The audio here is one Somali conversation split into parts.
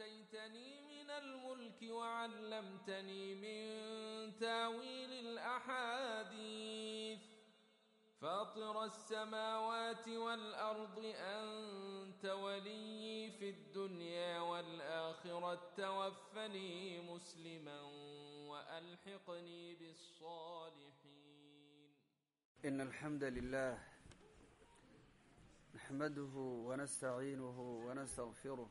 اتيتني من الملك وعلمتني من تاويل الاحاديث فاطر السماوات والأرض أنت ولي في الدنيا والآخرة توفني مسلما والحقني بالصالحين ان الحمد لله نحمده ونستعينه ونستغفره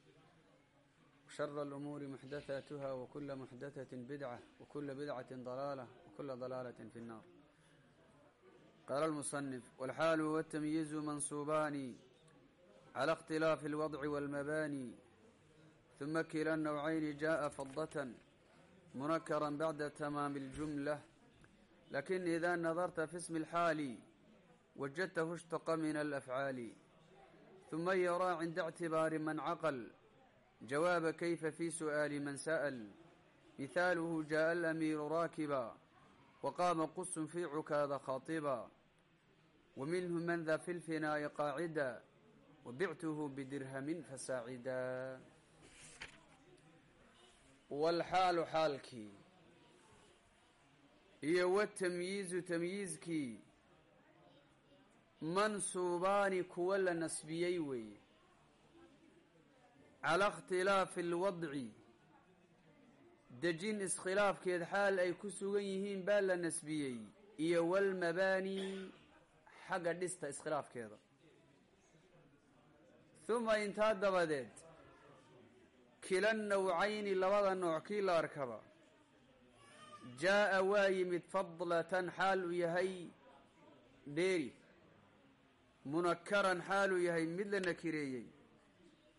وشر الأمور محدثاتها وكل محدثة بدعة وكل بدعة ضلالة وكل ضلالة في النار قال المصنف والحال والتمييز منصوبان على اختلاف الوضع والمباني ثم كلا النوعين جاء فضة منكرا بعد تمام الجملة لكن إذا نظرت في اسم الحال وجدته اشتق من الأفعال ثم يرى عند اعتبار من عقل jawaaba kayfa fi su'aali man sa'al mihaaluhu jaa'a alamiiru raakiba wa qaama qusun fii cukaada khaatiba wa minhu man da fi lfinaa'i qaacida wa bictuhu bidirhamin fasaacida walxaalu xaalkii iyo watamyiizu tamyiizkii mansuubaani kuwa la nasbiyey weeye calaa ikhtilaafi alwadci dejin iskhilaafkeed xaal ay ku sugan yihiin baa la nasbiyey iyo walmabaani xagga dhista iskhilaafkeeda huma intaa dabadeed kila nawcayni labada nooc kii la arkaba jaa'a waa yimid fadlatan xaal uu yahay dheeri munakaran xaal uu yahay mid la nakireeyey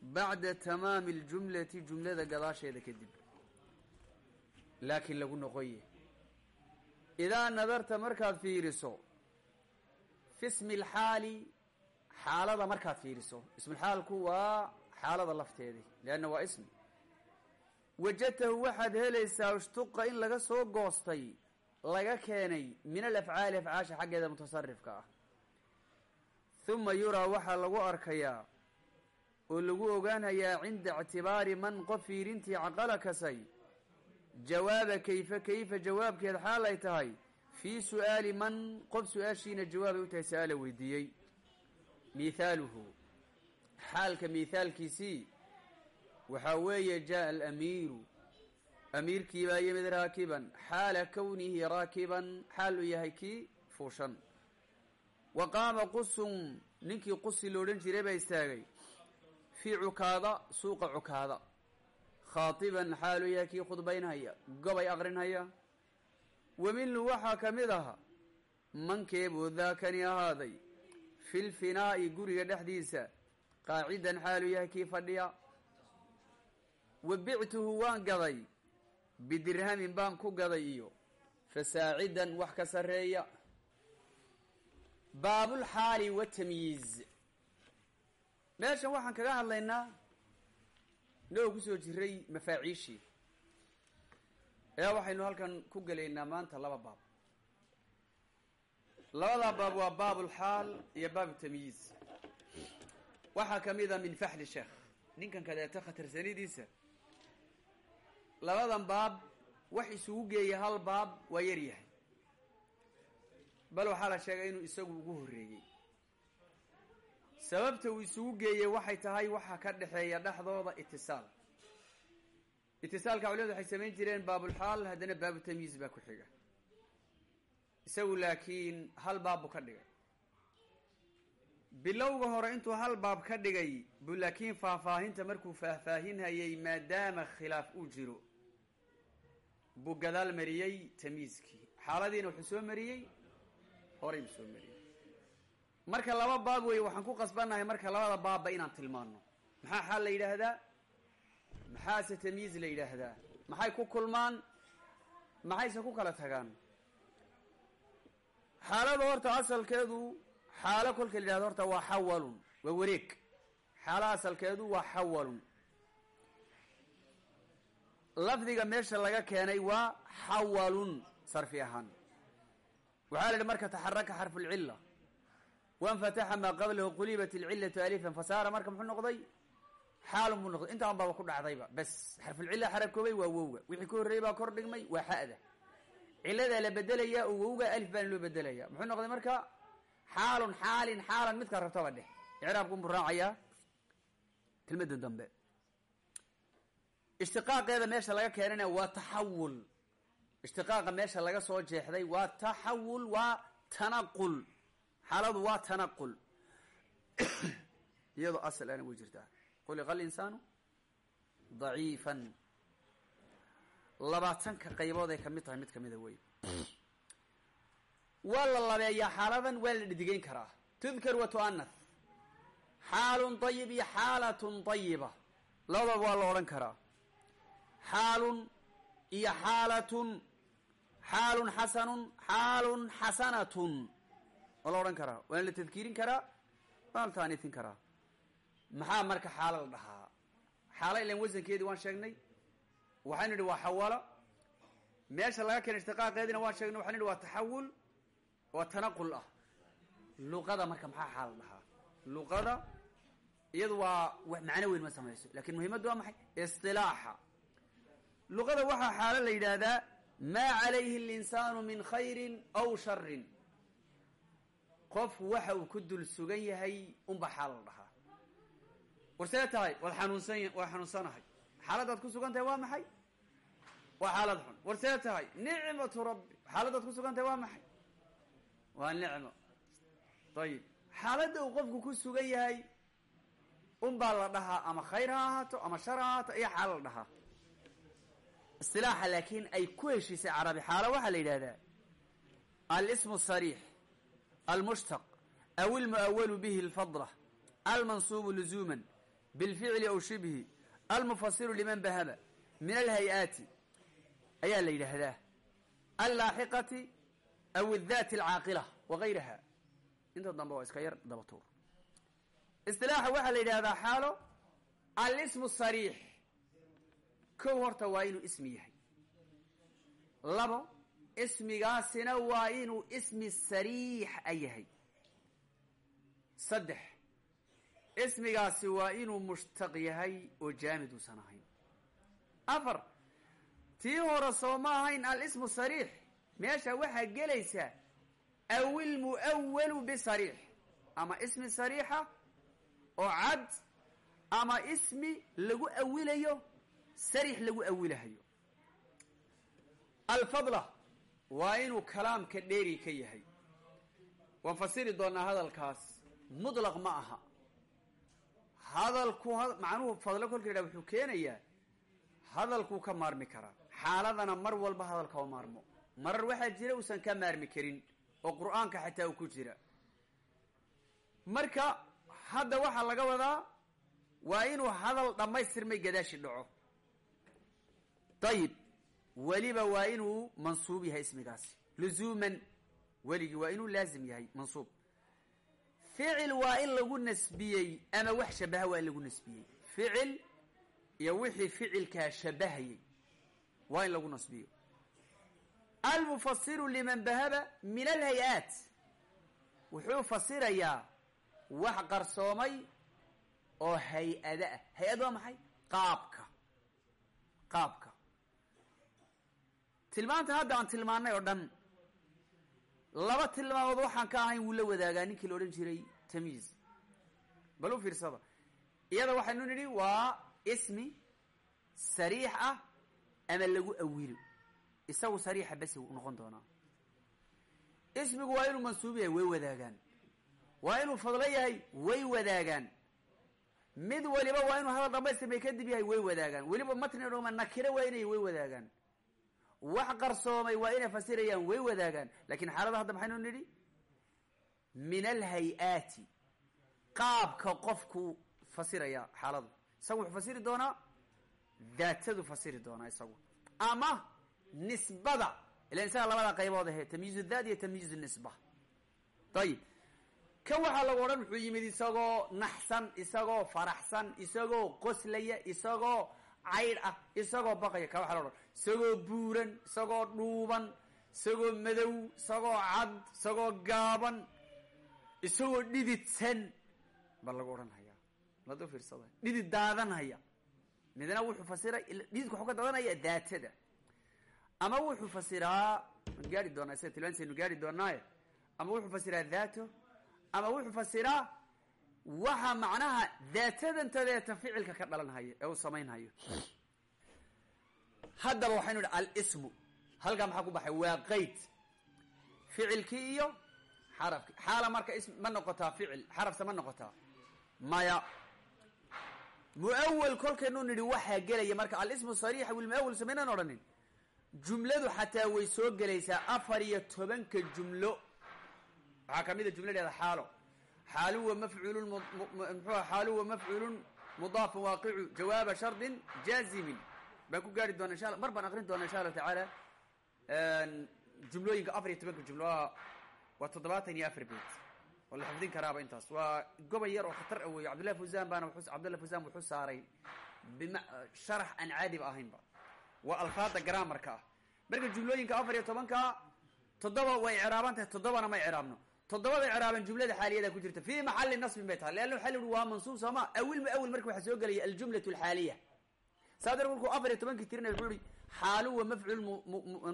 bacda tamaami aljumlati jumlada gadaasheeda kadib. Laakiin lagu noqoye. Idaa nadarta markaad fiiriso fi ismi alxaali xaalada markaad fiiriso. Ismulxaalku waa xaalada lafteedii leanna waa ismi. Wajadtahu waxaad helaysaa ishtuqa in laga soo goostay laga keenay min alafcaali afcaasha xaggeeda mutasarifka ah. Huma yuraa waxaa lagu arkayaa oo lagu ogaanayaa cinda ictibaari man qof fiirintii caqala kasay. Jawaaba kayfa kayfa jawaabkeed xaal ay tahay fii su'aali man qof su'aashiina jawaabay u tahay sa'ala weydiiyey. Mithaaluhu xaalka mithaalkiisii waxaa weeye jaءa alamiiru amiirkii baa yimid raakiban xaala kownihi raakiban xaal uu yahay kii fuushan. Wa qaama qusun ninkii qusi lo odhan jiray baa istaagay fii cukaada suuqa cukaada. Khaatiban xaal uu yahay kii khudbaynhaya gobay aqrinhaya wa waxaa ka mid aha mankeebuu daakani ahaaday fi lfinaa'i guriga dhexdiisa qaacidan xaalu yahay kii fadhiya. Wa bictuhu waan gaday bidirhamin baan ku gaday iyo fasaacidan wax ka sarreeya. Baabulxaali watamyiiz meeshan waxaan kaga hadlaynaa inagoo ku soo jiray mafaaciishii ayaa waxaynu halkan ku gelaynaa maanta laba baab. Labadaa baab waa baabulxaal iyo baabu tamyiiz waxaa ka mid a min faxli sheekh ninkan kadeeto khatarsanidiisa labadan baab wax isugu geeya hal baab waa yar yahay. Bal waxaa la sheegay inuu isagu ugu horreeyey sababta uu isugu geeyey waxay tahay waxaa ka dhexeeya dhexdooda itisaal. Itisaalka culimadu waxay samayn jireen baabulxaal haddana baabu tamyiiz baa ku xiga. Isagu laakiin hal baab buu ka dhigay. Bilowga hore intuu hal baab ka dhigay buu laakiin faahfaahinta markuu faahfaahinhayay maadaama khilaaf uu jiro. Buu gadaal mariyey tamyiizkii xaaladiina wuxuu soo mariyey horey buu soo mariyey marka laba baab weeye waxaan ku qasbannahay marka labada baabba inaan tilmaano maxaa xaal la yidhaahdaa? Maxaase tamyiiz la yidhaahdaa? Maxay ku kulmaan? Maxayse ku kala tagaan? Xaalada horta asalkeedu xaalo kolka la yidhahdo horta waa xawalun waa wareeg. Xaalo asalkeedu waa xawalun. Lafdiga meesha laga keenay waa xawalun sarfi ahaan. Waxaa la yidhi marka taxaraka xarfu lcila wanfataxa maa qablahu qulibat ilcilatu alifan fasaara marka muxuu noqday xaalun buu noqday intaan baaba ku dhacdayba bes xarfulcilla xarakoobay waa wowga wixii ka horreeyey baa kor dhigmay waa xa'da ciladaa la bedelaya oo wowga alif baana loo bedelaya muxuu noqday marka xaalun xaalin xaalan midkaa rabtaba dheh icraabku buu raacayaa kelmadda dambe ishtiqaaqeeda meesha laga keenana waa taxawul ishtiqaaqa meesha laga soo jeexday waa taxawul waa xaaladu waa tanaqul. Iyadoo asal ana way jirtaa. Khuliqa alinsaanu daciifan. Labaatanka qaybood ay ka mid tahay mid kamida wey waa la labeeyaa xaaladan waa la dhidigeyn karaa. Tudkar wa tu'anath xaalun dayib iyo xaalatun dayiba labadaba waa la odhan karaa. Xaalun iyo xaalatun. Xaalun xasanun xaalun xasanatun waa la odhan karaa waana la tadkiirin karaa waana la taaniisin karaa maxaa marka xaalo la dhahaa? Xaalo ilan wasankeedii waan sheegnay. Waxaynu idhi waa xawalo. Meesha laga keena ishtiqaaqeediina waan sheegnay waxaynu idhi waa taxawul waa tanaqul ah. Luqada marka maxaa xaal la dhahaa? Luqada iyadu waa macno weyn ma samayso laakiin muhimaddu waa maxay? Isilaaxa luqada waxaa xaalo la yidhaahdaa maa calayhi اlinsaanu min khayri aw sharin qof waxa uu ku dul sugan yahay unba xaal la dhahaa. War see tahay waad xanuunsan xanuunsanahay. Xaaladaad ku sugan tahay waa maxay? Waa xaalad xun. War see tahay nicmatu rabbi xaaladaad ku sugan tahay waa maxay? Waa nicmo. Ayib xaaladda uu qofku ku sugan yahay unbaa la dhahaa ama khayr ha ahaato ama shar ha ahaato iyo xaalo la dhahaa. Isilaaxa laakiin ay ku heshiisay carabi xaalo waxaa la yidhahdaa alismu sariix almushtaq aw ilmu'awalu bihi alfadla almansuubu luzuuman bilficli aw shibhi almufasiru liman bahaba min alhay-aati ayaa la yidhaahdaa allaaxiqati aw adati alcaaqila wagayraha inta dambe waa iska yar daba tuur istilaaxa waxaa la yidhahdaa xaalo alismu sariix kow horta waa inuu ismi yahay labo ismigaasina waa inuu ismi sariix a yahay. Saddex. Ismigaasi waa inuu mushtaq yahay oo jaamid uusan ahayn. Afar. Tii hore soo ma ahayn alismu sariix. Meesha waxaa gelaysaa aw ilmu'awalu bisariix ama ismi sariixa oo cad ama ismi lagu awilayo sariix lagu awilahayo. Alfadla waa inuu kalaamka dheeri ka yahay. Waan fasiri doonaa hadalkaas. Mutlaq ma aha. Hadalku macnuhu fadlo kolka yidhaha wuxuu keenayaa hadalkuu ka maarmi karaa xaaladana mar walba hadalka oo maarmo. Marar waxaa jira uusan ka maarmi karin oo qur'aanka xataa uu ku jira. Marka hadda waxaa laga wadaa waa inuu hadal dhammaystirmay gadaashi dhaco. Dayib weliba waa inuu mansuub yahay ismigaasi luzuuman weligii waa inuu laazim yahay mansuub. Ficil waa in lagu nasbiyey ama wax shabaha waa in lagu nasbiyey. Ficil iyo wixii ficilkaa shabahayay waa in lagu nasbiyo. Almufasiru liman bahaba min alhay-aat. Wuxuu fasirayaa wax qarsoomay oo hay'ada ah. Hay'ad waa maxay? Qaabka. Qaabka tilmaanta hadda aan tilmaanay oo dhan laba tilmaamood waxaan ka ahayn wuu la wadaagaa ninkii la odhan jiray tamyiiz bal u fiirsada. Iyada waxaynu nidhi waa ismi sariix ah ama lagu awilo isagu sariixa basi noqon doonaa. Ismigu waa inuu mansuub yahay way wadaagaan. Waa inuu fadlo yahay way wadaagaan. Mid waliba waa inuu hadal dhamaystirmay kadib yahay way wadaagaan. Weliba matni dhoma nakiro waa inay way wadaagaan wax qarsoomay waa inay fasirayaan way wadaagaan. Lakin xaalada hadda maxaynu nidhi? Min alhay-aati. Qaabka qofku fasiraya xaaladu. Isaga wuxuu fasiri doonaa? Daatadu fasiri doonaa isagu. Ama nisbada. Ilan isaga labada qaybood ahe tamyiizu daat iyo tamyiizu nisba. Ayib kan waxaa lagu odhan wuxuu yimid isagoo naxsan isagoo faraxsan isagoo qoslaya isagoo caydh ah isagoo baqaya. Ka waxa la odhan isagoo buuran isagoo dhuuban isagoo madow isagoo cad isagoo gaaban isagoo dhididsan baa lagu odhan hayaa. Lado fiirsada? Dhidid daadanhaya midna wuxuu fasiray dhididka waxuu ka daadanaya daatada. Ama wuxuu fasiraa waan gaari doonaa sida tilmaantisaynu gaari doonaaye. Ama wuxuu fasiraa daato ama wuxuu fasiraa waxa macnaha daatadantadeeta ficilka ka dhalanhaya ee uu samaynhayo haddaba waxaynu idhi alismu. Halkaa maxaa ku baxay? Waa qeyd ficilkii iyo xarafki xaala marka ism ma noqotaa ficil. Xarafse ma noqotaa. Maya. Muawal kolkaynu nidhi waxaa gelaya marka alismu sariixa wilmuawal samaynan odhanin. Jumladu xataa way soo gelaysaa afar iyo tobanka jumlo. Waxaa ka mid a jumladeeda xaalo. Xaalu wa mafcuulun mxua xaalu wa mafcuulun mudaafun waaqicu. Jawaaba shardin jaazimin baan ku gaari doona insha mar baan aqrin doona insha allahu tacaala. Jumlooyinka afar iyo tobanka jumlo waa toddobaatan iyo afar beyt oo karaaba intaas. Waa gobol yar oo khatar a weeyo. Cabdullahi fusan baana cabdullahi fusan wuxuu saaray bima sharax aan caadiba ahaynba waa alfaada graamarka ah. Marka jumlooyinka afar iyo tobanka toddoba way icraaban tahay toddobana ma icraabno. Toddobada icraaban jumlada xaaliyada ku jirta. Fi maxali nasbin bay tahay. Leanna waxaa la uhi waa mansuub sooma awil ma awil. Marka waxaa soo gelaya aljumlatu alxaaliya saa dar markuu afar iyo tobankii tirinay wuxuu ihi xaalu wa mafcuul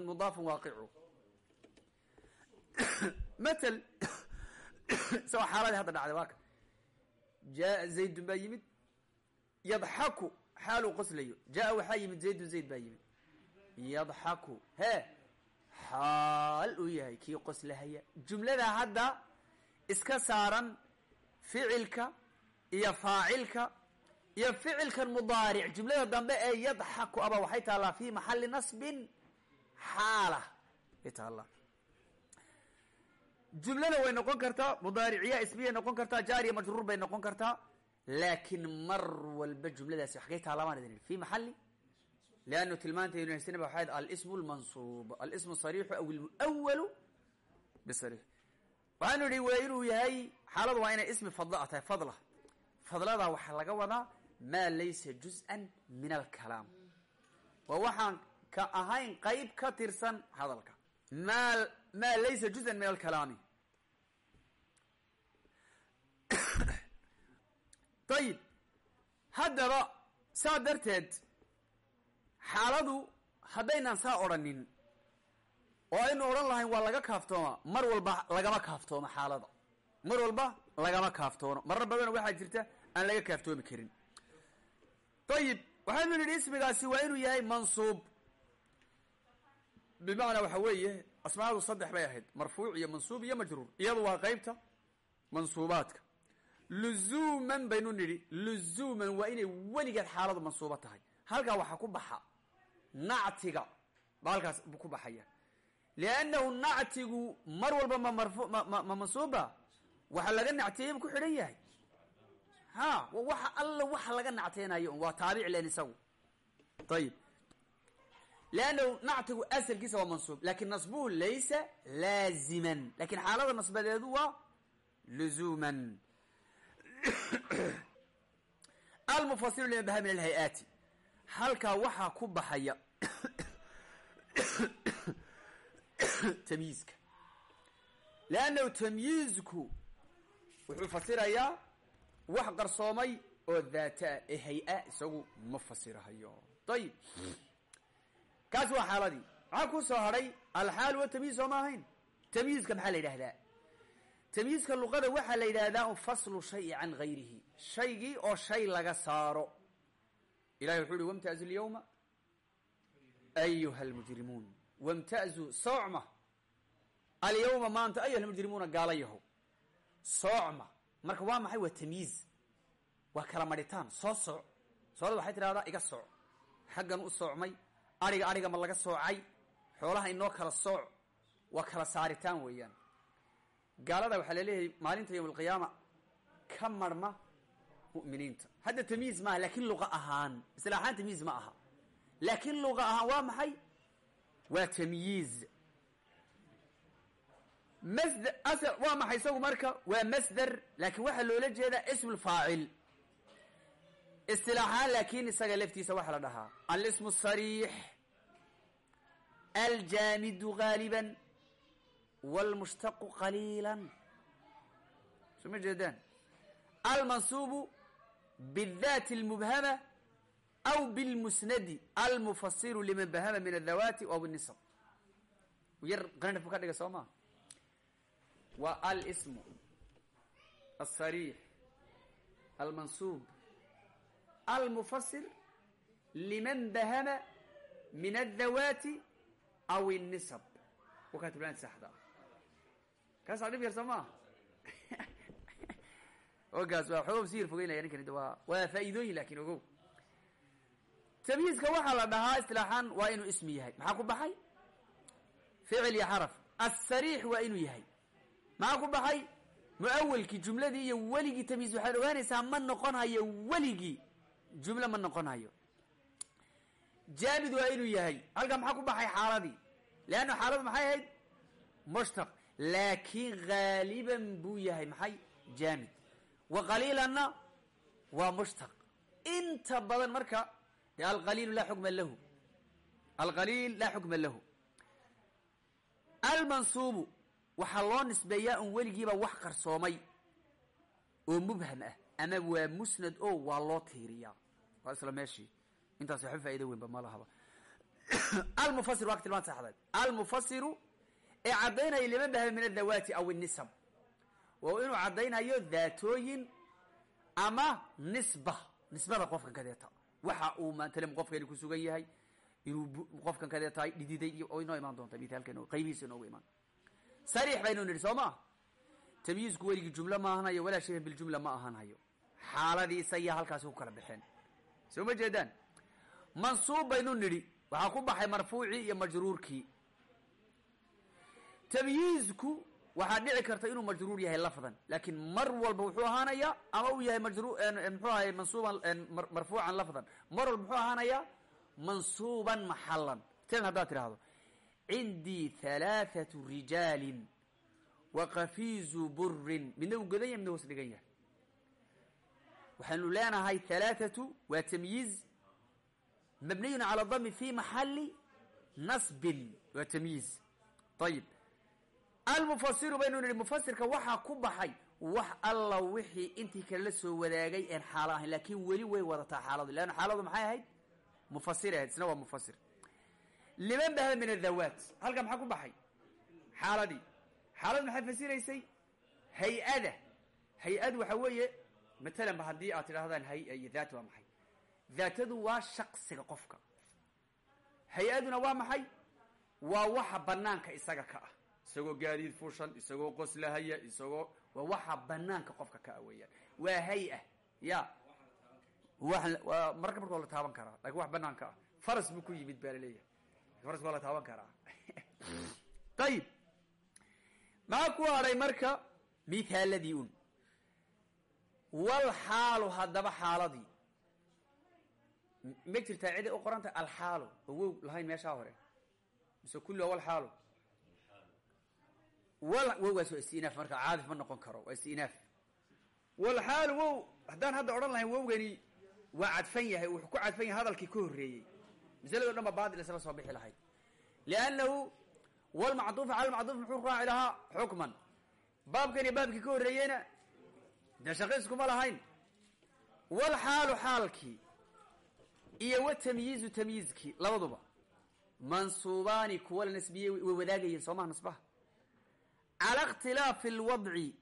mudaafun waaqicu. Matal isagoo xaaladii hadda dhacday waa jaa zaydun baa yimid yadxaku xaaluu qoslayo. Jaa waxaa yimid zaydun zayd baa yimid yadxaku hee xaal uu yahay kii qoslahaya. Jumlada hadda iska saaran ficilka iyo faacilka iyo ficilkan mudaaric jumlada dambe ee yadxaku aba waxay taallaa fi maxali nasbin xaala. Ay taallaa jumlada way noqon kartaa mudaariciya ismiyay noqon kartaa jaariya majruur bay noqon kartaa laakin mar walba jumladaasi xagay taalamaan idin fi maxali leannu tilmaantaynu haysanaba waxay alismu lmansuub alismu sariixu aw ilmuawalu bisariix waxaanu idhi waa inuu yahay xaaladu waa inay ismi maa laysa juz-an min alkalaam. Waa waxaan ka ahayn qeyb ka tirsan hadalka. Maa maa laysa juz-an min alkalaami. Ayib haddaba saa darteed xaaladu haddaynaan saa odhanin oo aynu odhan lahayn waa laga kaaftooma mar walba lagama kaaftoomo xaalada. Mar walba lagama kaaftoono. Marar badan waxaa jirta aan laga kaaftoomi karin ayib waxaynu nidhi ismigaasi waa inuu yahay mansuub bimacnaa waxa weeye asmaadu saddex bay ahayd marfuuc iyo mansuub iyo majruur iyadu waa qeybta mansuubaadka luzuuman baynu nidhi luzuuman waa inay weligeed xaaladu mansuubo tahay halkaa waxaa ku baxa nactiga ba halkaas ku baxaya liannahu nactigu mar walba ma marfu ma ma ma mansuuba waxa laga nacteeyey bu ku xidhan yahay ha. Waxa alla waxa laga nacteynayo waa taabic len isagu. Ayib liannahu nactigu asalkiisa waa mansuub laakiin nasbuhu laysa laaziman. Lakin xaalada nasbadeedu waa luzuuman. Almufasiru lima baha min alhay-aati. Halkaa waxaa ku baxaya tamyiizka. Leannahu tamyiizku wuxuu fasirayaa wax qarsoomay oo daata ee hay'a isagu ma fasirahayo. Ayib kaas waa xaaladii. Maxaa ku soo hadhay alxaal wa tamyiiz soo ma ahayn? Tamyiizka maxaa la yidhahdaa tamyiizka luqada waxaa la yidhahdaa faslu shayi can gayrihi. Shaygii oo shay laga saaro. Ilahi wuxuu uhi wamtaazu lyawma ayuha almujrimuun wamta'zuu soocma. Alyawma maanta ayuha almujrimuuna gaala yahow soocma marka waa maxay waa tamyiiz waa kala madhitaan soo sooc soolada waxay tidhahdaa iga sooc xaggan u soocmay. Adhiga adhiga ma laga soocay. Xoolaha inoo kala sooc. Waa kala saaritaan weeyaan. Gaalada waxaa la leeyahay maalinta yowm alqiyaama ka marhma mu'miniinta. Hadda tamyiiz maaha laakiin luqa ahaan. Isla ahaan tamyiiz ma aha. Laakiin luqa ahaan waa maxay? Waa tamyiiz masder asal waa maxay isagu marka? Waa masder laakiin waxaa loola jeedaa ismulfaacil istilaaxaan laakiin isaga laftiisa waxaa la dhahaa. Alismu asariix aljaamidu gaaliban. Waalmushtaqu qaliilan. Soo ma jeedaan? Almansuubu bidaati almubhama aw bilmusnadi. Almufasiru liman bahama min adhawaati aw nisab. Yar qanadhafku ka dhiga soo maa waa alsmu alsariix almansuub almufasir liman bahama min adhawaati aw الnisb wakaa tiblaan saxda kaasaa dhib yar soo maa ogaas waa xooga si yar fogeynaya ninkan waa waa faa'iidooyin laakiin ogow tamyiizka waxaa la dhahaa istilaaxaan waa inuu ismi yahay maxaa ku baxay ficil iyo xaraf asariix waa inuu yahay maxaa ku baxay? Muawelkii jumladii iyo weligii tamyiiz waxaad ogaanaysaa ma noqon hayo weligii. Jumle ma noqon hayo jaamid waa inuu yahay. Halkaa maxaa ku baxay xaaladii? Leanna xaaladu maxay ahayd? Mushtaq. Laakiin haaliban buu yahay. Maxay? Jaamid wa qaliilanna waa mushtaq. Inta badan marka dee alqaliilu laa xukma lahu. Alqaliil laa xukma lahu. Almansuubu waxaa loo nisbeeyaa un weligiiba wax qarsoomay oo mubham ah ama waa musnad o waa loo tiiriyaa. Waa isla meeshii. Intaas waxba faa'ido weynba ma lahaba. Almufasir waa tilmaan saxdeed almufasiru ee caddaynaya liman bahama min adhawaati aw inisab waa inuu caddaynayo daatooyin ama nisba nisbada qofkan kadeeta waxa uu maantalem qofkani ku sugan yahay inuu qofkan kadeeta dhididay oo inoo imaan doonta mithaalkan qaybihiisa inoogu imaan sariix baynu nidhi soo ma? Tamyiizku weligii jumle ma ahanayo walaa shayban biljumla ma ahanhayo xaaladii isagiya halkaasi ku kala baxeen soo ma jeedaan? Mansuub baynu nidhi waxaa ku baxay marfuucii iyo majruurkii. Tamyiizku waxaa dhici karta inuu majruur yahay lafdan laakiin mar walba wuxuu ahaanayaa ama uu yahay majru muxuu ahay mansuuban marfuucan lafdan. Mar walba muxuu ahaanayaa mansuuban maxalan tan haddaad tidhaahdo cindii halaathatu rijaalin wa kafiizu burin midna uu godan yahay midna hoos dhigan yahay waxaanu leenahay halaathatu waa tamyiiz mabniyun cala dami fi maxali nasbin waa tamyiiz ayib almufasiru baynu nihi mufasirka waxaa ku baxay wax alla wixii intii kale la soo wadaagay een xaalo ahayn laakiin weli way wadataa xaaladu leanna xaaladu maxay ahayd mufasir isna waa mufasir liman bahama min adhawaat halkaa maxaa ku baxay? Xaaladii. Xaaladu maxay fasiraysay? Hay'ada. Hay'adu waxa weeye matalan ba haddii aad tidhahdaan hay'a iyo daat waa maxay? Daatadu waa shaqsiga qofka. Hay'aduna waa maxay? Waa waxa banaanka isaga ka ah. Isagoo gaadiid fushan isagoo qoslahaya isagoo waa waxa banaanka qofka ka ah weeyaan. Waa hay'a ya wa marka waa la taaban karaa laakiin wax banaanka ah. Faras buu ku yimid baa faraska waa la taaban karaa. Ayib maxaa ku hadhay marka? Mithaaladii un. Wal xaalu haddaba xaaladii. Ma jirtaa ciday u qoranta alxaalu? Oo wow lahayn meeshaa hore. Mise kulli waa wal xaalu? Wal wowgaas waa istinaaf marka caadif ma noqon karo waa istinaaf wal xaalu wow haddaan hadda odhan lahayn wowgani waa cadfan yahay wuxuu ku cadfan yahay hadalkii ka horreeyey masalado dhan ba baadil isla soo bixi lahayd. Liannahu walmacduufa cala lmacduuf muxuu raaci lahaa xukman. Baabkan iyo baabkii ka horreeyeyna dee shaqiiskuma lahayn. Wal xaalu xaalkii iyo wa tamyiizu tamyiizkii labaduba. Mansuubaani kuwa la nasbiyey way wadaagayeen soo maha nasbaha? Cala ikhtilaafi alwadci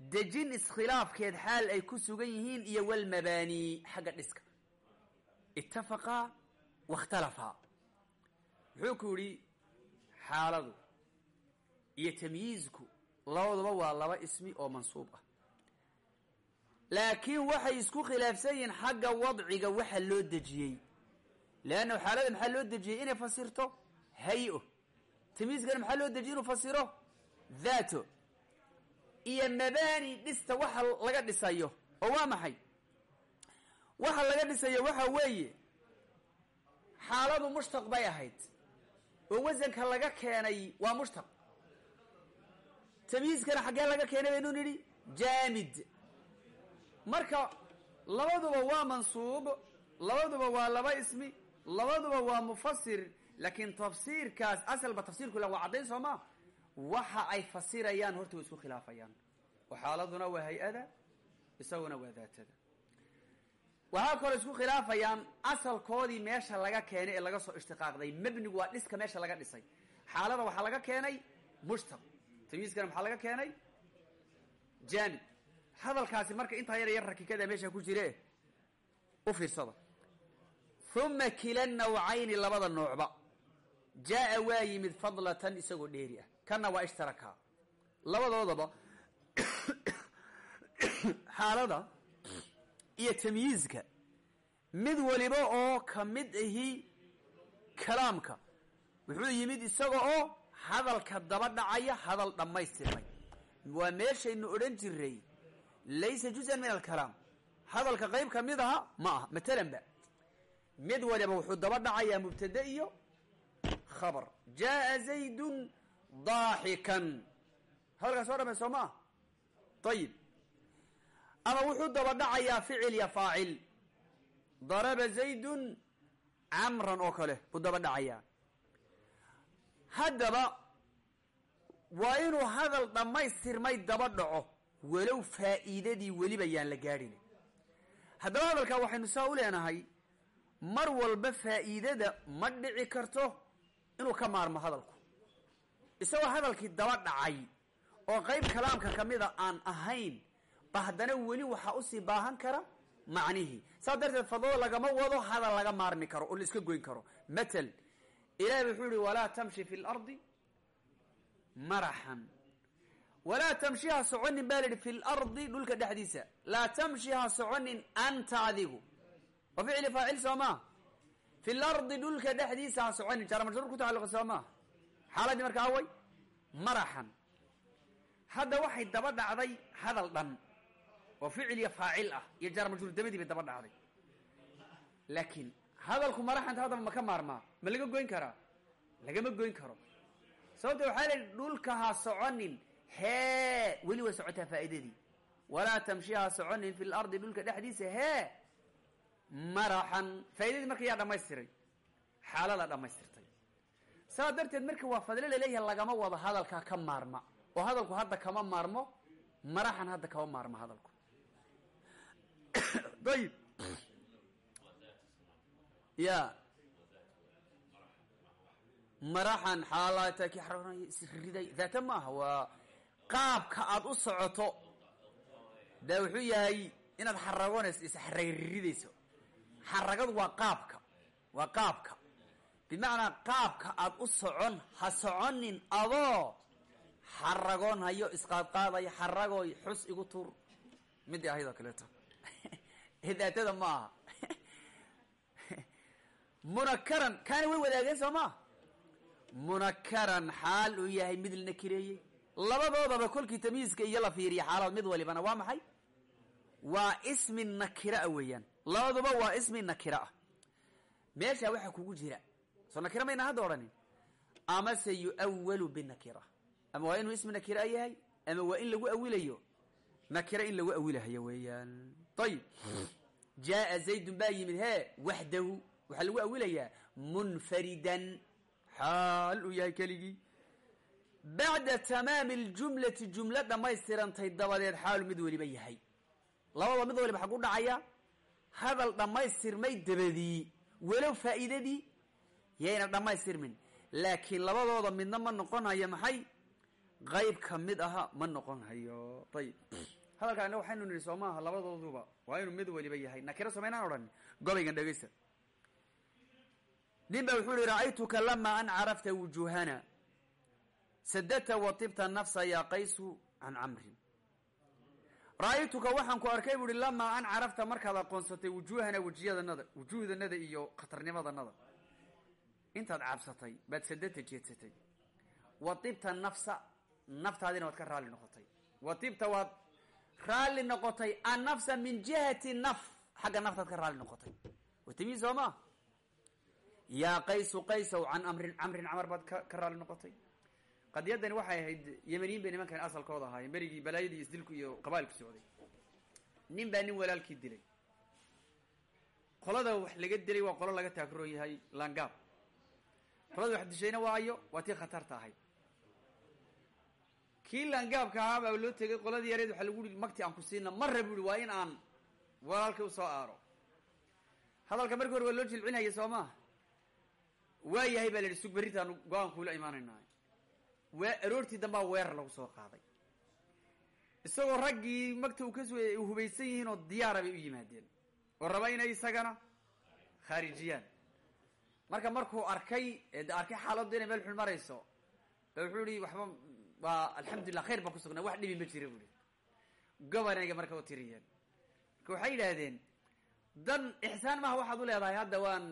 dejin iskhilaafkeed xaal ay ku sugan yihiin iyo walmabaani xagga dhiska. Itafaqaa waاkhtalafaa wuxuu ku yidhi xaaladu iyo tamyiizku labaduba waa laba ismi oo mansuub ah laakiin waxay isku khilaafsan yihiin xagga wadciga waxa loo dejiyey leannahu xaalada maxaa loo dejiyey inay fasirto hay'o tamyiizkana maxaa loo dejiyey inuu fasiro daato iyo mabaani dhista waxa laga dhisayo oo waa maxay waxa laga dhisayo waxa weeye xaaladu mushtaq bay ahayd. Oo wasanka laga keenay waa mushtaq. Tamyiizkana xaggee laga keenay baynu nidhi jaamid. Marka labaduba waa mansuub labaduba waa laba ismi labaduba waa mufasir laakiin tafsiirkaas asalba tafsiirku la waa caddayn soo maa waxa ay fasirayaan horta way isku khilaafayaan. Oo xaaladuna waa hay'ada isaguna waa daatada waxaa kaloo isku khilaafayaan asalkoodii meesha laga keenay ee laga soo ishtiqaaqday. Mebnigu waa dhiska meesha laga dhisay. Xaalada waxaa laga keenay mushtaq tamyiiskana maxaa laga keenay? Jaamid hadalkaasi marka intaa yar yar rakikada meesha ku jire u fiirsada. Uma kila nawcayni labada noocba jaa waa yimid fadlatan isagoo dheeri ah. Kana waa ishtaraka. Labadoodaba xaalada iyo tamyiizka mid waliba oo ka mid ahi kalaamka wuxuu yimid isaga oo hadalka daba dhacaya hadal dhammaystirmay waa meeshaynu odhan jiray laysa juzan min alkalaam. Hadalka qayb ka mid aha ma aha matalan ba mid waliba wuxuu daba dhacayaa mubtade iyo khabar. Jaa zaydun daaxikan hadalkaas oo dhamay soo ma ah ayib ama wuxuu daba dhacayaa ficil ya faacil. Daraba zaydun camran oo kale buu daba dhacayaa. Haddaba waa inuu hadal dhammaystirmay daba dhaco walow faa'iidadii weliba yaan la gaadhin. Haddaba hadalkaa waxaynu saa u leenahay mar walba faa'iidada ma dhici karto inuu ka maarmo hadalku. Isagoo hadalkii daba dhacay oo qayb kalaamka ka mida aan ahayn haddana weli waxaa u sii baahan kara macnihii saas darteed fadlada lagama wado hadal laga maarmi karo oo la iska goyn karo. Matal ilahi wuxuu yihi walaa tamshi fi lardi maraxan walaa tamshi ha soconin baa la yihi fi lardi dhulka dhexdiisa. Laa tamshi ha soconin anta adigu. Oo ficli faacil soo maa fi lardi dhulka dhexdiisa ha soconin. Jaarmajruur ku tacalluqa soo maa xaaladii marka away maraxan hadda waxay daba dhacday hadal dhan oo ficil iyo faacil ah iyo jaarmajruur dabadii bay daba dhacday. Laakiin hadalku maraxanta haddaba ma ka maarmaa ma laga goyn karaa? Lagama goyn karo. Sababta waxaa layihi dhulka ha soconin hee weli way socotaa faa'iidadii. Walaa tamshi ha soconin fi lardi dhulka dhexdiisa hee maraxan faaidadii marka yaa dhamaystiray xaalada dhammaystirtay. Saa darteed marka waa fadle la leeyahay lagama wado hadalkaa ka maarma. Oo hadalku hadda kama maarmo maraxan hadda kama maarmo hadalku ayib ya maraxan xaalaataki riday daata maaha waa qaabka aad u socoto da wuxuu yahay inaad xaragoonayso isxarayridayso xaragadu waa qaabka waa qaabka bimacnaa qaabka aad u socon ha soconin adoo xaragoon hayo isqaadqaadayo xaragoy xus igu tur midii ahayd oo daatada ma aha. Munakaran kaana way wadaageen soo maa munakaran xaal uu yahay mid la nakireeyey labadoodaba kolkii tamyiiska iyo la fiiriya xaalad mid walibana waa maxay? Waa ismi nakira weeyaan. Labaduba waa ismi nakira ah. Meesha waxaa kugu jira soo nakira mayna hadda odhanin amase yu'awalu binakira. Ama waa inuu ismi nakira yahay ama waa in lagu awilayo. Nakira in lagu awilahayo weeyaan. Ayib jaaa zaydun baa yimid hee waxdahu waxaa lagu awilayaa munfaridan xaal uu yahay keligii bacda tamaami اljumlati jumlo dhammaystirantay dabadeed xaalu mid weliba yahay labadaba mid waliba xagu dhacaya hadal dhammaystirmay dabadii walow faa'iidadii yayna dhammaystirmin laakiin labadooda midna ma noqon hayo maxay qayb ka mid aha ma noqon hayo ayib hadalkaana waxaynu nihi soo maaha labadooduba waa inuu mid waliba yahay. Nakiro samaynaan odhan gobaygan dhegeysta nin wuxuu ihi ra'aytuka lama an carafta wujuhana sadata watibta nafsa yaa qaysu can camrin. Ra'aytuka waxaan ku arkay buuhi lamaa an carafta markaad aqoonsatay wujuuhana wejiyadanada wujuuhdanada iyo khatarnimadanada intaad cabsatay baad sadata jeedsatay. Watibta nafsa naftaadina waad ka raalli noqotay. Watibta waad raalli noqotay annafsa min jihati naf. Xagga naftaad ka raalli noqotay. Watamiin soo maa yaa qaysu qaysow can amrin camrin camar baad ka ka raali noqotay. Qadiyaddani waxay ahayd yemaniyiin bay nimankan asalkooda ahaayeen berigii balaayadii isdilku iyo qabailku socday nin baa nin walaalkii dilay. Qolada wax laga dilay waa qolo laga taagroon yahay langaab. Qolada wax dishayna waayo waa tii khatarta ahayd kii langaabka ahaa baa loo tegay qoladii yareed. Waxaa lagu ui magti aan ku siina marra bu uhi waa in aan walaalka u soo aaro. Hadalka markii hore waa loo jilcinaya soo maa waa yahay baa la yihi sug berritaan go'aan kuula imaanaynaa aroortii dambaa weerar lagu soo qaaday. Isagoo raggii magta uu kas hubaysan yihiin oo diyaara bay u yimaadeen. Oo raba inay isagana khaarijiyaan marka markuu arkay de arkay xaaladdu inay meel xun marayso wuxuu ihi waxba waa alxamdulillah khayr baan kusugnaa wax dhibi ma jira buui gobanayga marka u tiriyeen marka waxay yidhaahdeen dan ixsaan maaha waxaad u leedahay hadda waan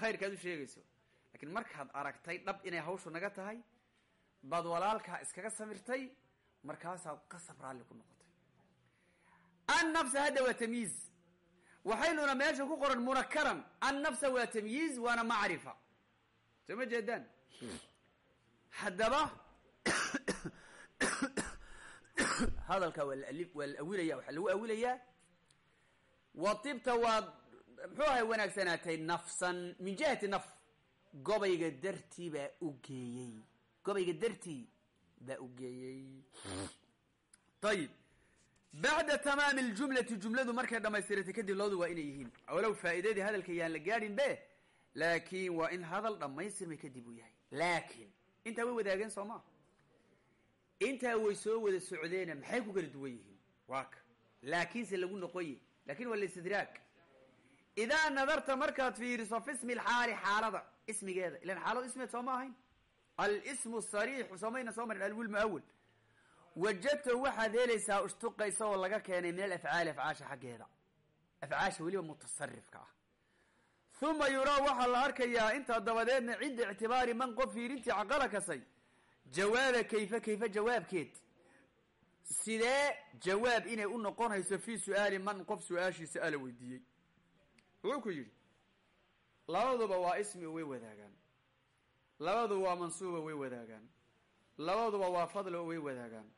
khayrkaad u sheegayso. Lakiin markaad aragtay dhab inay hawshu naga tahay baad walaalkaa iskaga samirtay markaasaad qasab raalli ku noqotay. Annafsa hadda waa tamyiiz waxaynuna meesha ku qoran munakaran. Annafsa waa tamyiiz waana macrifa. Soo ma jeedaan? Haddaba hadalkaa waa la waa la awilaya waxaa lagu awilayaa. Watibta waad muxuu ahay wanaagsanaatay nafsan min jihati naf gobayga dartii baa u geeyey. Gobayga dartii baa u geeyey. Ayib bacda tamaami ljumlati jumladu markay dhamaystiratay kadib labadu waa inay yihiin. Walow faa'iidadii hadalka yaan la gaadhin be laakiin waa in hadal dhammaystirmay kadib uu yahay. Laakiin intaa way wadaageen soo maa intaa way soo wada socdeena maxay ku kala duwan yihiin? Waa ka. Laakiinse lagu noqoye laakiin waa listidraag idaa nadarta markaad fiiriso fi ismi lxaali xaalada ismigeeda. Ilan xaaladu ismeed soo ma ahayn? Alsmu sariixu soomayna soo marin alwilmu awel wajadtahu waxaad helaysaa ushtuqaysa oo laga keenay min alafcaali afcaasha xaggeeda. Afcaasha weliba mutasarifka ah. Uma yuraa waxaa la arkayaa intaa dabadeedna cinda ictibaari man qof fiirintii caqala kasay jawaaba kayfa kayfa jawaabkeed? Sidee jawaab inay u noqonayso fi su'aali man qof su'aashiisa ala weydiiyey? Wuxuu ku yidhi labaduba waa ismi way wadaagaan. Labaduba waa mansuuba way wadaagaan. Labaduba waa fadli way wadaagaan.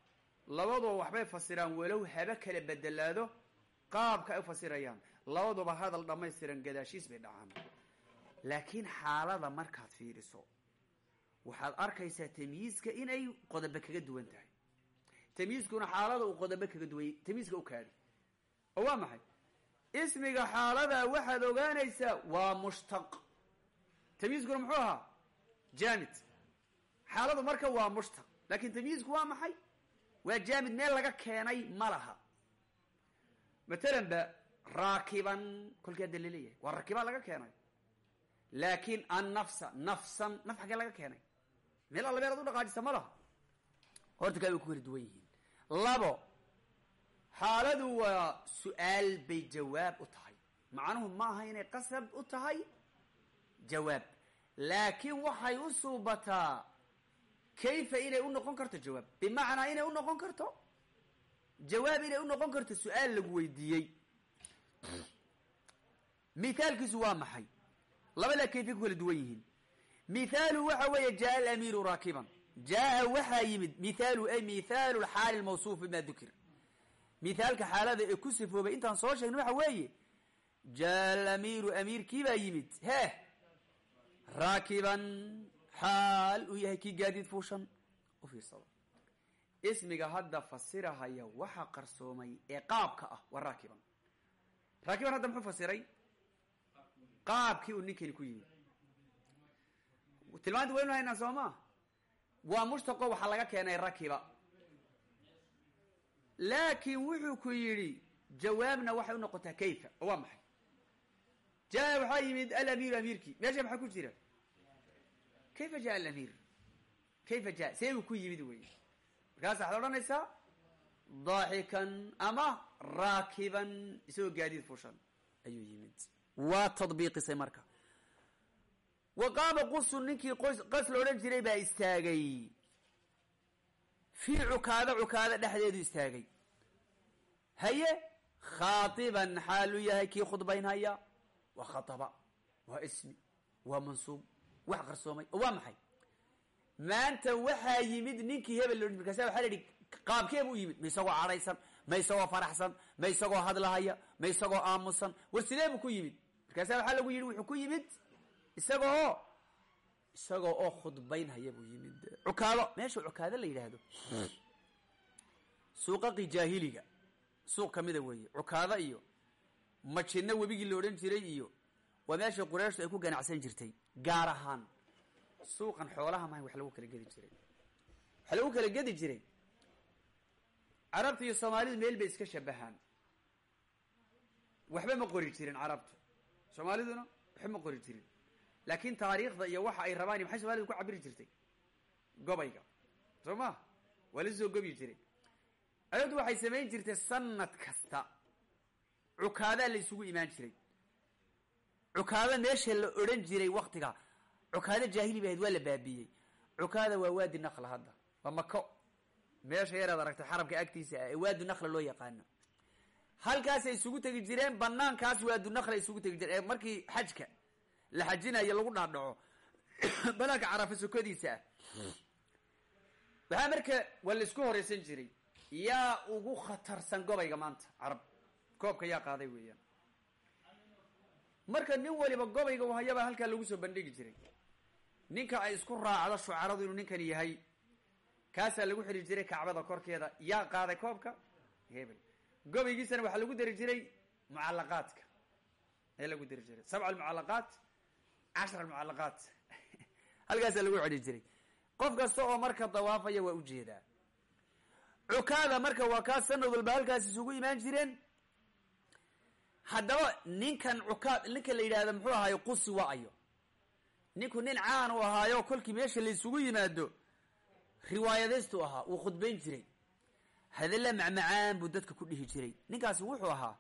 Labaduba waxbay fasiraan walow haba kala bedelaado qaabka ay u fasirayaan. Labaduba hadal dhammaystiran gadaashiis bay dhacaan. Laakiin xaalada markaad fiiriso waxaad arkaysaa tamyiizka inay qodobe kaga duwan tahay. Tamyiizkuna xaalada uu qodobe kaga duway tamyiizka u kaadi. Oo waa maxay? Ismiga xaaladaa waxaad ogaanaysaa waa mushtaq. Tamyiizkuna muxuu ahaa? Jaamid. Xaaladu marka waa mushtaq laakin tamyiizku waa maxay? Waa jaamid meel laga keenay ma laha. Matalan ba raakiban kolkii hadda la leeyahay waa rakibaa laga keenay. Laakin annafsa nafsan naf xaggee laga keenay meel alla meelaad u dhaqaajisa ma laha. Horta kaa bay ku kala duwan yihiin. Labo xaaladu waa su'aal bay jawaab u tahay. Macnuhu ma aha inay qasab u tahay jawaab. Laakiin waxay u suubataa kayfa inay u noqon karto jawaab? Bimacnaa inay u noqon karto? Jawaab inay u noqon karto su'aal lagu weydiiyey. Mithaalkiisu waa maxay? Labadaa kayfay ku kala duwan yihiin mithaalu waxa weeye jaa alamiiru raakiban. Jaa waxaa yimid mithaalu ay mithaalu lxaali lmawsuuf bima dukir mithaalka xaalada ee ku sifoobay intaan soo sheegna waxa weeye jaa alamiiru amiirkii baa yimid. Hee raakiban xaal uu yahay kii gaadiid fuushan u fiirsado. Ismiga hadda fasirahaya waxa qarsoomay ee qaabka ah waa raakiban. Raakiban hadda muxuu fasiray? Qaabkii uu ninkani ku yimid tilmaanta waynu haynaa soo maa waa mushtaqo waxaa laga keenay rakiba. Laakiin wuxuu ku yidhi jawaabna waxay u noqotaa kayfa oo waa maxay? Jaa waxaa yimid alamiiru amiirkii. Meesha maxaa ku jira? Kayfa jaa alamiir? Kayfa jaa? See buu ku yimid wey markaas waxaad odhanaysaa daaxikan ama raakiban isagoo gaadiid fushan ayuu yimid. Waa tadbiiqisay marka wa qaama qusun ninkii qas la odhan jiray baa istaagay fii cukaada cukaada dhexdeedu istaagay haye khaatiban xaalu yahay kii khudbaynhaya waa khaaba waa ismi waa mansuub wax qarsoomay oo waa maxay maanta waxaa yimid ninkii hebel loo markaasa waxa la yihi qaabkee buu yimid ma isagoo cadhaysan ma isagoo faraxsan ma isagoo hadlahaya ma isagoo aamusan war sidee buu ku yimid markaasa waxaa lagu yidhi wuxuu ku yimid isagoo isagoo oo khudbaynhaya buu yimid. Cukaado meesha cukaado la yidhaahdo. Suuqaqii jaahiliga. Suuq kamida weeye. Cukaado iyo majinno webigii la odhan jiray iyo waa meesha qurayshtu ay ku ganacsan jirtay gaar ahaan suuqan xoolaha mahan wax lagu kala gedi jiray. Waxa lagu kala gedi jiray. Carabta iyo soomaalidu meel bay iska shabahaan. Waxba ma qori jirin carabtu. Soomaaliduna waxba ma qori jirin laakiin taariikhda iyo waxa ay rabaan maxay soomalidu ku cabiri jirtay? Gobayga. Soo ma? Waa la soo gobi jiray. Carabtu waxay samayn jirtay sanad kasta. Cukaadaa la isugu imaan jiray. Cukaada meesha la odhan jiray waktiga cukaado jaahili ba ahayd waa la baabiiyey cukaada waa waadi nakla hadda. Waa mako. Meesha yaraad aragtay xarabka agtiisa ah ee waadi nakla loo yaqaano. Halkaasay isugu tegi jireen banaankaas waadu nakla isugu tegi jireen. Ee markii xajka la xajinayo lagu dhaadhaco. Banaanka carafa sokodiisa. Ah waxaa marka waa la isku horeysan jiray. Yaa ugu khatarsan gobayga maanta carab. Koobka yaa qaaday weeyaan. Marka nin waliba gobayga u hayaba halkaa lagu soo bandhigi jiray. Ninka ay isku raacdo shucaradu inuu ninkan yahay kaasaa lagu xiri jiray kacbada korkeeda. Yaa qaaday koobka? Hebel. Gobaygiisana waxaa lagu dari jiray mucalaqaadka ayaa lagu dari jiray. Sabca almucalaqaat cashar almucalaqaat halkaasaa lagu xidhi jiray. Qof kasta oo marka dawaafaya waa u jeedaa cukaada marka waa kaa sanad walba halkaas isugu imaan jireen. Haddaba ninkan cukaad ninka la yidhahdo muxuu ahaayo qusi waa ayo ninku nin caan u ahaayo kolkii meesha la isugu yimaado riwaayadaystu ahaa wuu khudbayn jiray. Hadalla macmacaan buu dadka ku dhihi jiray. Ninkaasi wuxuu ahaa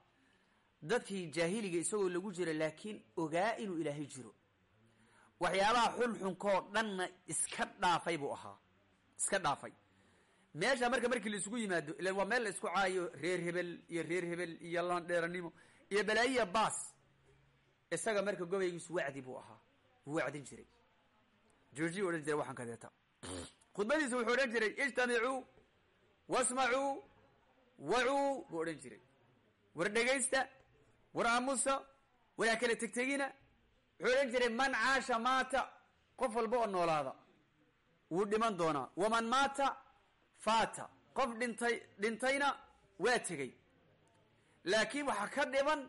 dadkii jaahiliga isagoo lagu jira laakiin ogaa inuu ilaahay jiro waxyaabaha xunxunkoo dhanna iska dhaafay buu ahaa. Iska dhaafay. Meesha marka markii la isugu yimaado ilan waa meel la isku caayo reer hebel iyo reer hebel iyo landheeranimo iyo balaayiya baas. Isaga marka gobaygiisu wacdi buu ahaa. Wuu wacdin jiray. Joojiy odhan jiray waxaan kadeeta khudbadiisa wuxuu odhan jiray ijtamicuu wasmacuu wacuu buu odhan jiray. War dhegaysta war aamusa war kala tegtegina wuxuu odhan jiray man caasha maata qof walba oo noolaada. Wuu dhiman doonaa. Waman maata faata. Qof dhintay dhintayna waa tegey. Laakiin waxaa ka dhiman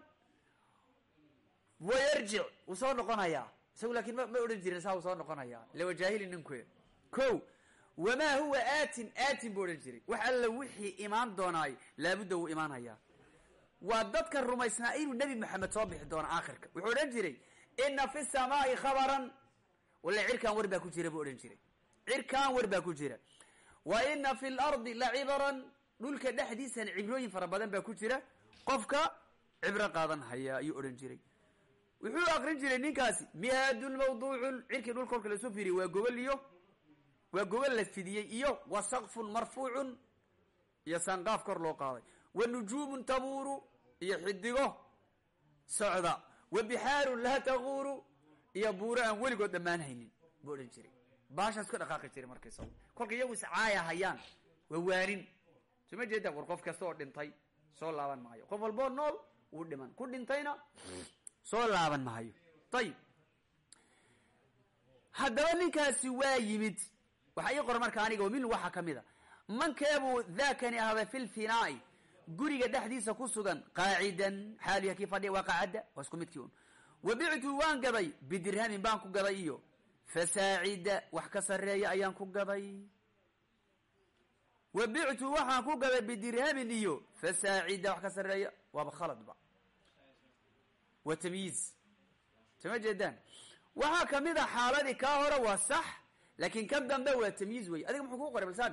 wayarjic wuu soo noqonayaa. Isagu laakiin ma odhan jirin saa wuu soo noqonayaa. Ille waa jaahili ninku ko wamaa huwa aatin? Aatin buu odhan jiray. Wax alla wixii imaan doonaay laabudda wuu imaanayaa. Waa dadka rumaysnaa inuu nebi moxamed soo bixi doono aakhirka. Wuxuu odhan jiray ina fi samaai khabaran. Walla cirkaan war baa ku jira buu odhan jiray. Cirkaan war baa ku jira. Wa ina fi lardi la cibaran dhulka dhexdiisana cibrooyin fara badan baa ku jira. Qofka cibro qaadan haya ayuu odhan jiray. Wuxuu akrin jiray ninkaasi mihaadun mawduucun. Cirkii dhulka kolka lasu fiiriy waa gogol iyo waa gogol la fidiyey iyo wa saqfun marfuucun. Iyo sanqaaf kor loo qaaday. Wa nujuumun tabuuru. Iyo xidigo socda wa bixaarun laa taquuru iyo buuro aan weligood dhammaan haynin buu odhan jiray. Baashaas ka dhaqaaqi jiray markaysa kolka iyagu iscaaya hayaan waa waanin soo ma jeeda war qof kasta oo dhintay soo laaban maayo. Qof walboo nool wuu dhiman. Ku dhintayna soo laaban maayo. Ayib haddaba ninkaasi waa yimid. Waxaa ii qoran marka aniga min waxaa ka mid a. Mankeebuu daakani ahaaday fi lfinaa'i guriga dhexdiisa ku sugan qaacidan xaaliya kii fadhiya waa qaacadda waa isku midkii un wa bictu waan gaday bidirhamin baan ku gaday iyo fasaacida wax ka sareeya ayaan ku gaday wa bictu waxaan ku gaday bidirhamin iyo fasaacida wax ka sareeya waaba khaladba waa tamyiiz sama jeedaan? Waxaa ka mid a xaaladii kaa hore waa sax laakin kan dambe waa tamyiiz wey adiga muxuu kuu qoray balsaa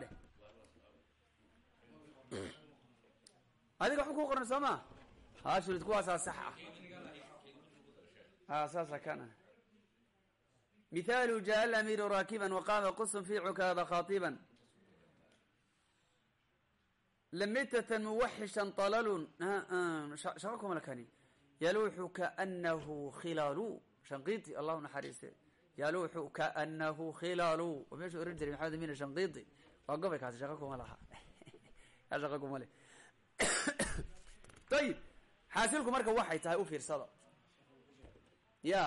adiga waxba kuu qoran soo ma hashulid kuwaasaa sax ah. A saasa kana. Mithaalu jaa alamiiru raakiban waqaama qusm fi cukaada khatiban lamitatan muwaxishan talalun. Shaqo kuma lakani. Yaluuxu kaanahu khilalu shanqiiti allahu naxariiste. Yaluuxu kaanahu khilalu waa meeshuu oran jiray maxamed amin shanqiiti. Waa gobay kaasi kuma laha. Yaa shaqa kuma ayib xaasilku marka waxay tahay u fiirsada ya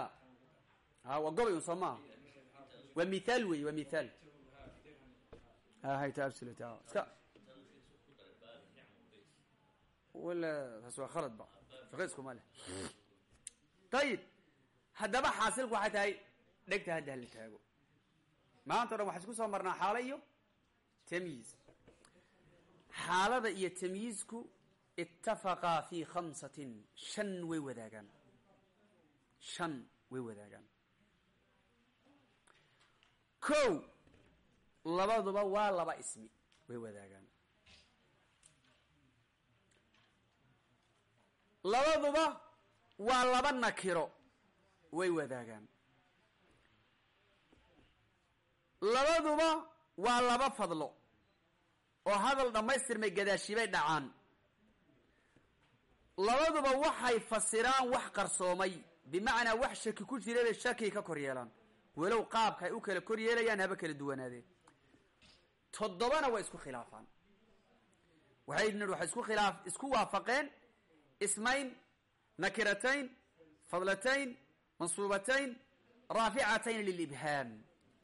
a waa gobay un soo maaha waa mithaal wey waa mithaal hayta absolut iska. Wala taas waa khalad ba. Shaqayskuma leh. Ayib haddaba xaasilku waxay tahay dhegta hadda hala taago. Maanta o dhan waxaa isku marnaa xaalo iyo tamyiiz xaalada iyo tamyiizku itafaqaa fi khamsatin shan way wadaagaan. Shan way wadaagaan. Ko labaduba waa laba ismi way wadaagaan. Labaduba waa laba nakiro way wadaagaan. Labaduba waa laba fadlo oo hadal dhammaystirmay gadaashibay dhacaan. Labaduba waxay fasiraan wax qarsoomay bimacnaa wax shaki ku jira bay shaki ka kor yeelaan. Walow qaabka ay u kala kor yeelayaan haba kala duwanaadeen. Toddobana way isku khilaafaan. Waxay nidhi waxay isku khilaaf isku waafaqeen ismayn nakiratayn fadlatayn mansuubatayn raaficatayn lilibhaam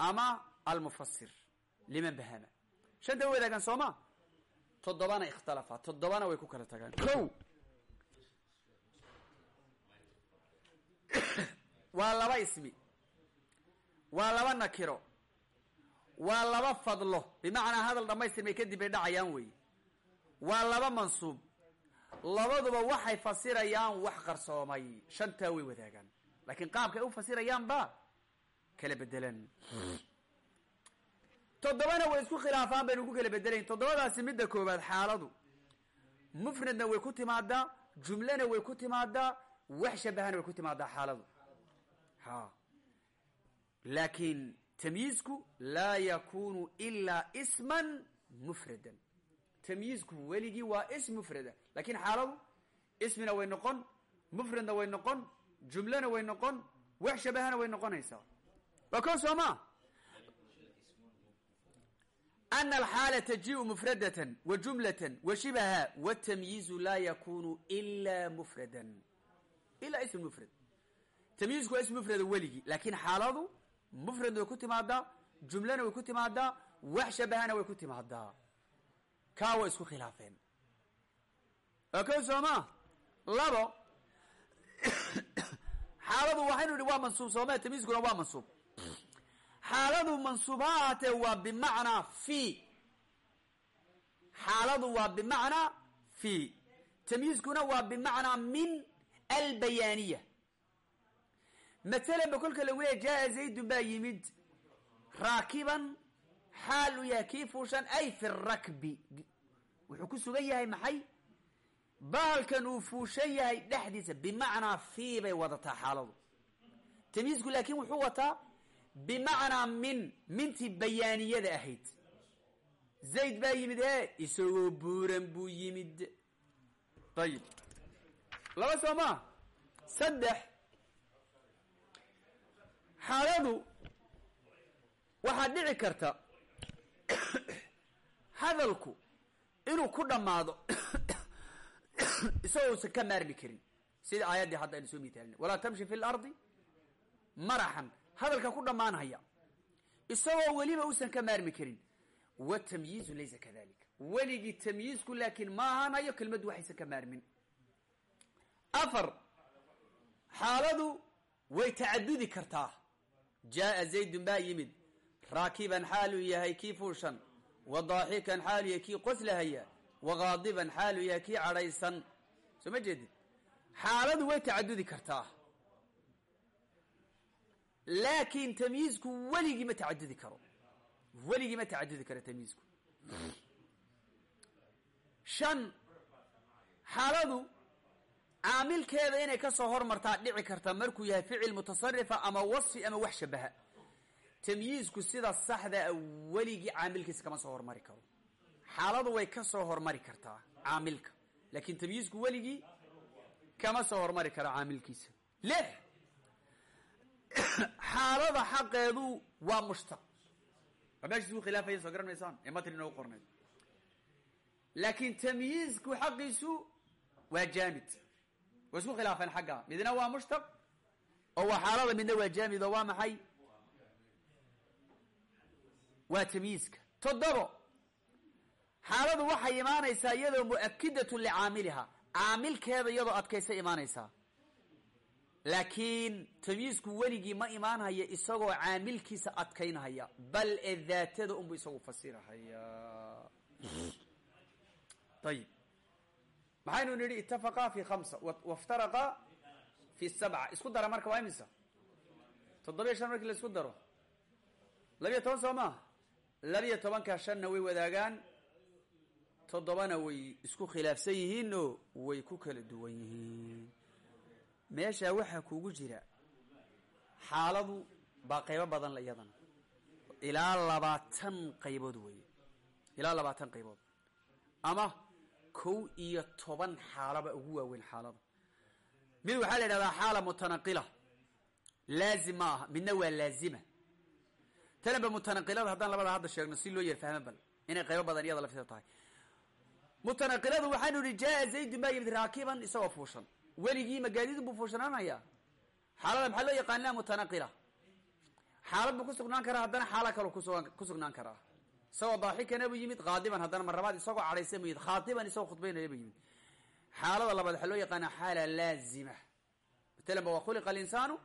ama almufasir liman bahama shanta wadaagaan soo ma? Toddobana ikhtalafa toddobana way ku kala tagaan. Ko waa laba ismi. Waa laba nakiro. Waa laba fadlo. Bimacnaa hadal dhammaystirmay kadib bay dhacayaan wey. Waa laba mansuub. Labaduba waxay fasirayaan wax qarsoomay. Shantaa way wadaagaan. Laakiin qaabkay u fasirayaan ba kala bedelan toddobana way isku khilaafaan baynu ku kala bedelayn. Toddobadaasi midda koowaad xaaladu. Mufradna way ku timaadaa jumlana way ku timaadaa wax shabahana way ku timaadaa xaaladu. Ha. Laakiin tamyiizku laa yakunu ilaa isman mufradan. Tamyiizku weligii waa ism mufrada. Lakin xaaladu ismina way noqon mufradna way noqon jumlana way noqon wax shabahana way noqonaysaa. Waa ko soo ana alxaala tajiu mufradatan wa jumlatan wa shibaha watamyiizu laa yakunu ila mufradan ila ism mufrad tamyiizku waa ism mufrada weligii laakiin xaaladu mufradna way ku timaadaa jumlana way ku timaadaa wax shabahana way ku timaadaa kaa way isku khilaafeen waa ko soo ma labo xaaladu waxaynu idhi waa mansuub sooma tamyiizkuna waa mansuub xaaladu mansuub ha ahaatee waa bimacnaa fi. Xaaladu waa bimacnaa fi. Tamyiizkuna waa bimacnaa min albayaaniya. Matalan ba kolka lagu leeya jaa zaydun baa yimid raakiban xaal uu yahay kii fuushan ay fi rakbi. Wuxuu ku sugan yahay maxay? Baalkan uu fuushan yahay dhexdiisa bimacnaa fi bay wadataa xaaladu. Tamyiizku laakin wuxuu wataa bimacnaa min mintii bayaaniyada ahayd. Zayd baa yimid e isagoo buuran buu yimid. Ayib laba soo maa saddex. Xaaladu waxaa dhici karta hadalku inuu ku dhammaado isagoo usan ka maarmi karin. Sida aayaddii hadda aynu soo mitaalina walaa tamshi fi lardi maraxan hadalka ku dhammaanhaya isagoo weliba uusan ka maarmi karin. Watamyiizu laysa kadalika weligii tamyiizku laakiin ma ahaanayo kelmaddu waxaysan ka maarmin. Afar xaaladu way tacadudi kartaa. Jaa zaydun baa yimid. Raakiban xaaluu yahay kii fuushan. Wa daaxikan xaaluu yahay kii qoslahaya. Wa gaadiban xaaluu yahay kii cadhaysan. Soo ma jeedid xaaladu way tacadudi kartaa laakin tamyiizku weligii ma tacadudi karo weligii ma tacadudi karo tamyiizku shan xaaladu caamilkeeda inay ka soo hormartaa dhici karta markuu yahay ficil mutasarifa ama wasfi ama wax shabaha tamyiizku sida saxda a weligii caamilkiisa kama soo hormari karo xaaladu way ka soo hormari kartaa caamilka laakin tamyiizku weligii kama soo hormari karo caamilkiisa lix xaalada xaqeedu waa mushtaq. Waa meesha isku khilaafaya soo garan maysaan ee matri noogu qornayd laakiin tamyiizku xaqiisu waa jaamid. Way isku khilaafeen xagga. Midna waa mushtaq oo waa xaalada midna waa jaamid oo waa maxay? Waa tamyiizka. Toddobo xaaladu waxay imaanaysaa iyadoo mu'akidatun licaamiliha caamilkeeda iyadoo adkaysay imaanaysaa laakiin tamyiizku weligii ma imaanhaya isagoo caamilkiisa adkaynhaya bal ee daatada unbu isagu fasirahaya. Ayib maxaynu nidhi itafaqa fi khamsa waftaraqa fi sabca isku dara marka waa imisa toddobiyo shan markii la isku daro? Labiyo toban soo maaha? Labiyo tobanka shanna way wadaagaan. Toddobana way isku khilaafsan yihiinoo way ku kala duwan yihiin meeshaa waxaa kugu jira xaaladu baa qaybo badan la iyadana ilaa labaatan qaybood weeye. Ilaa labaatan qaybood. Ama kow iyo toban xaalaba ugu waaweyn xaalada. Mid waxaa la yidhahdaa xaala mutanaqila. Laazim ma aha. Midna waa laazima. Tanaba mutanaqilada haddaan labada hadda sheegno si loo yar fahmo bal. Inay qaybo badan iyada lafteeda tahay. Mutanaqiladu waxaanu ihi jaa zaydun baa yimid raakiban isagoo fuushan weligii magaadidu buu fuushanaanaya xaalada maxaa loo yaqaanaa mutanaqila? Xaalad buu kusugnaan karaa haddana xaala kaloo ku sugnaan karaa. Isagoo daaxikana buu yimid qaadiban haddana marlabaad isagoo cadhaysan buu yimid khaatiban isagoo khudbaynaya buu yimid. Xaalada labaad waxaa loo yaqaanaa xaala laazima. Matalan ba wa khuliqa alinsaanu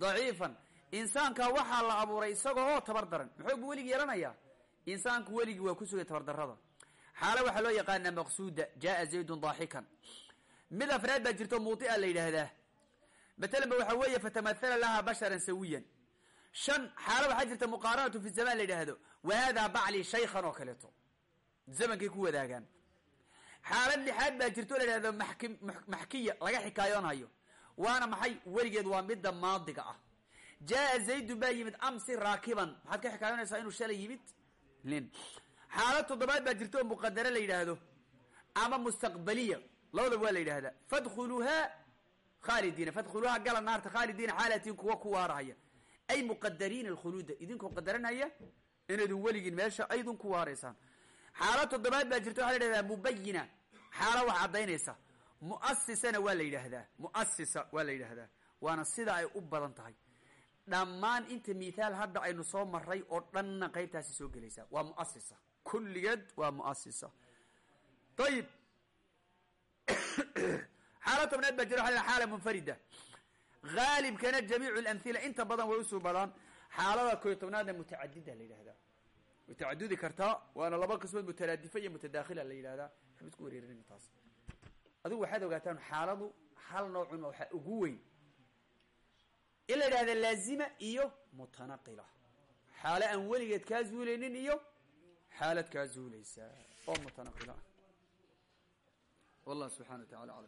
daciifan. Insaanka waxaa la abuuray isagoo oo tabar daran muxuu bu weligii yeelanayaa insaanku weligii waa kusugay tabardarada xaalo waxaa loo yaqaanaa maqsuuda jaa zaydun daaxikan mid afraad baa jirto muutia la yidhaahdaa. Matalan ba waxaa weeye fatamahala laha basharan sawiyan. Shan xaalo waxaa jirta muqaaranatu fi zaman la yidhaahdo wa haadaa bacli shaykhan oo kaleeto. Zamankay ku wadaagaan. Xaalad lixaad baa jirto la yidhahdo maki maxkiya laga xikaayoonhayo. Waana maxay? Weligeed waa midda maadiga ah. Jaa zaydun baa yimid amsi raakiban. Maxaad ka xikaayoonaysaa inuu shalay yimid? Nin. Xaalad toddobaad baa jirta oo muqadare la yidhaahdo ama mustaqbaliya labadaba waa la yidhahdaa fadkhuluuha khaalidiina fadkhuluuha gala naarta khaalidiina xaalatiin kuwa ku waarahaya ay muqadariina alkhuluuda idinkoo qadaranaya inaydun weligiin meesha aydun ku waaraysaan xaalad toddobaad baa jirta waxa la yidhahdaa mubayina xaalo wax caddaynaysa muasisana waa la yidhaahdaa muasisa waa la yidhaahdaa waana sida ay u badan tahay dhammaan inta mithaal hadda aynu soo maray oo dhanna qaybtaasi soo gelaysaa waa muasisa kulligeed waa muasisa ayib xaalad tobnaad baa jira waa xaala munfarida. Haalibkana jamiicu lamhila inta badan way usuu badaan xaalada koyo tobnaadna mutacadida la yidhahdaa way tacadudi kartaa waana laba qismood mutaraadifa iyo mutadaakhila la yidhahdaa waxba isku wareerin taas adigu waxaad ogaataan xaaladu hal noocun waxaa ugu weyn. In la yidhahda laazima iyo mutanaqila. Xaalo aan weligeed kaa zuulaynin iyo xaalad kaa zuulaysa oo mutanaqila ah wallah subxana wa tacala aclam